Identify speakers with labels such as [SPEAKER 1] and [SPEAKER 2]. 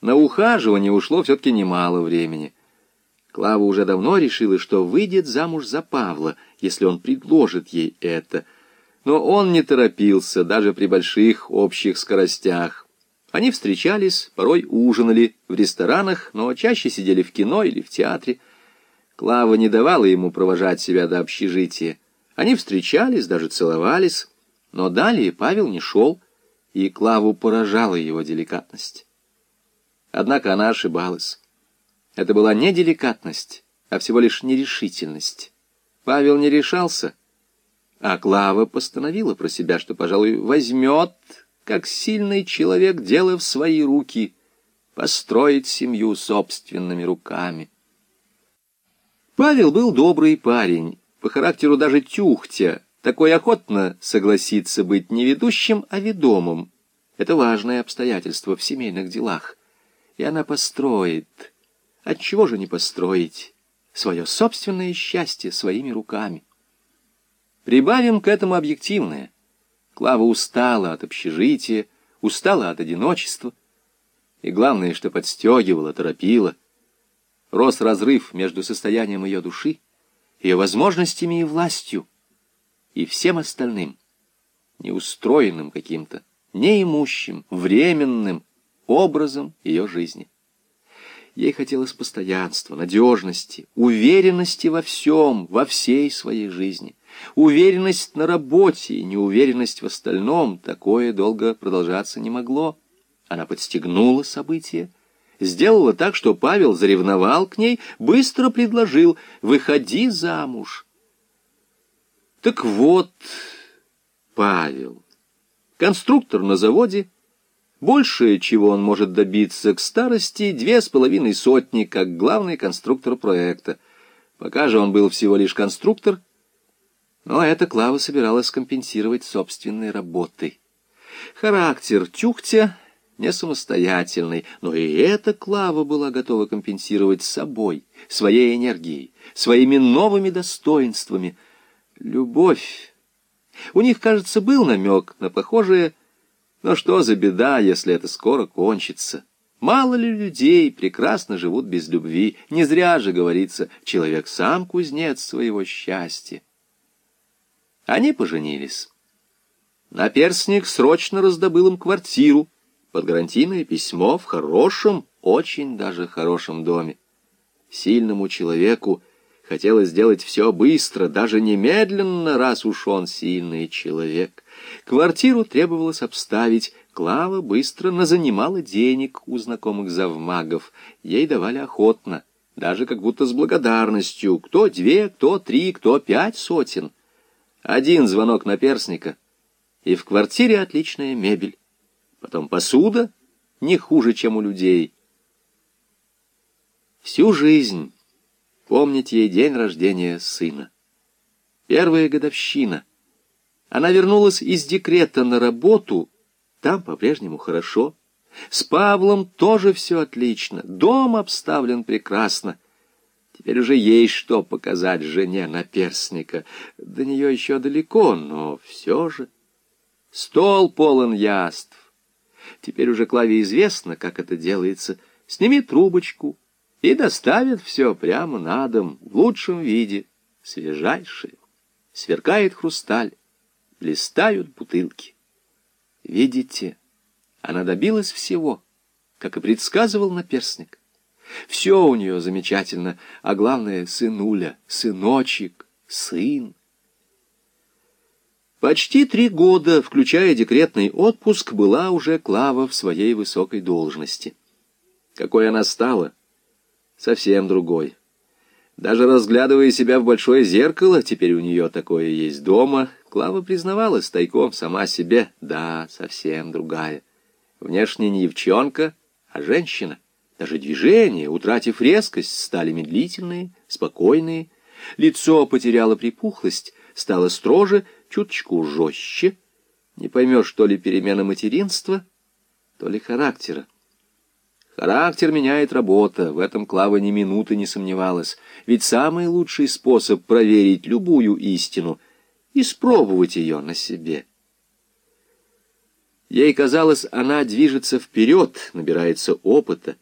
[SPEAKER 1] На ухаживание ушло все-таки немало времени. Клава уже давно решила, что выйдет замуж за Павла, если он предложит ей это. Но он не торопился, даже при больших общих скоростях. Они встречались, порой ужинали в ресторанах, но чаще сидели в кино или в театре. Клава не давала ему провожать себя до общежития. Они встречались, даже целовались, но далее Павел не шел, и Клаву поражала его деликатность. Однако она ошибалась. Это была не деликатность, а всего лишь нерешительность. Павел не решался, а Клава постановила про себя, что, пожалуй, возьмет как сильный человек, дело в свои руки, построить семью собственными руками. Павел был добрый парень, по характеру даже тюхтя, такой охотно согласится быть не ведущим, а ведомым. Это важное обстоятельство в семейных делах. И она построит. Отчего же не построить свое собственное счастье своими руками? Прибавим к этому объективное — Клава устала от общежития, устала от одиночества. И главное, что подстегивала, торопила. Рос разрыв между состоянием ее души, ее возможностями и властью, и всем остальным, неустроенным каким-то, неимущим, временным образом ее жизни. Ей хотелось постоянства, надежности, уверенности во всем, во всей своей жизни. Уверенность на работе и неуверенность в остальном, такое долго продолжаться не могло. Она подстегнула события, сделала так, что Павел заревновал к ней, быстро предложил «выходи замуж». Так вот, Павел, конструктор на заводе, большее, чего он может добиться к старости, две с половиной сотни, как главный конструктор проекта. Пока же он был всего лишь конструктор — но это Клава собиралась компенсировать собственной работой. Характер Тюхтя не самостоятельный, но и это Клава была готова компенсировать собой, своей энергией, своими новыми достоинствами. Любовь. У них, кажется, был намек на похожее, но что за беда, если это скоро кончится? Мало ли людей прекрасно живут без любви, не зря же говорится, человек сам кузнец своего счастья. Они поженились. Наперсник срочно раздобыл им квартиру под гарантийное письмо в хорошем, очень даже хорошем доме. Сильному человеку хотелось сделать все быстро, даже немедленно, раз уж он сильный человек. Квартиру требовалось обставить. Клава быстро назанимала денег у знакомых завмагов. Ей давали охотно, даже как будто с благодарностью. Кто две, кто три, кто пять сотен — один звонок наперсника, и в квартире отличная мебель. Потом посуда не хуже, чем у людей. Всю жизнь помнить ей день рождения сына. Первая годовщина. Она вернулась из декрета на работу, там по-прежнему хорошо. С Павлом тоже все отлично, дом обставлен прекрасно. Теперь уже есть что показать жене наперсника. До нее еще далеко, но все же. Стол полон яств. Теперь уже Клаве известно, как это делается. Сними трубочку и доставит все прямо на дом в лучшем виде, свежайшее. Сверкает хрусталь, блистают бутылки. Видите, она добилась всего, как и предсказывал наперсник. Все у нее замечательно, а главное — сынуля, сыночек, сын. Почти три года, включая декретный отпуск, была уже Клава в своей высокой должности. Какой она стала? Совсем другой. Даже разглядывая себя в большое зеркало, теперь у нее такое есть дома, Клава признавалась тайком сама себе, да, совсем другая. Внешне не девчонка, а женщина. Даже движения, утратив резкость, стали медлительные, спокойные. Лицо потеряло припухлость, стало строже, чуточку жестче. Не поймешь, то ли перемена материнства, то ли характера. Характер меняет работа, в этом Клава ни минуты не сомневалась. Ведь самый лучший способ проверить любую истину — испробовать ее на себе. Ей казалось, она движется вперед, набирается опыта,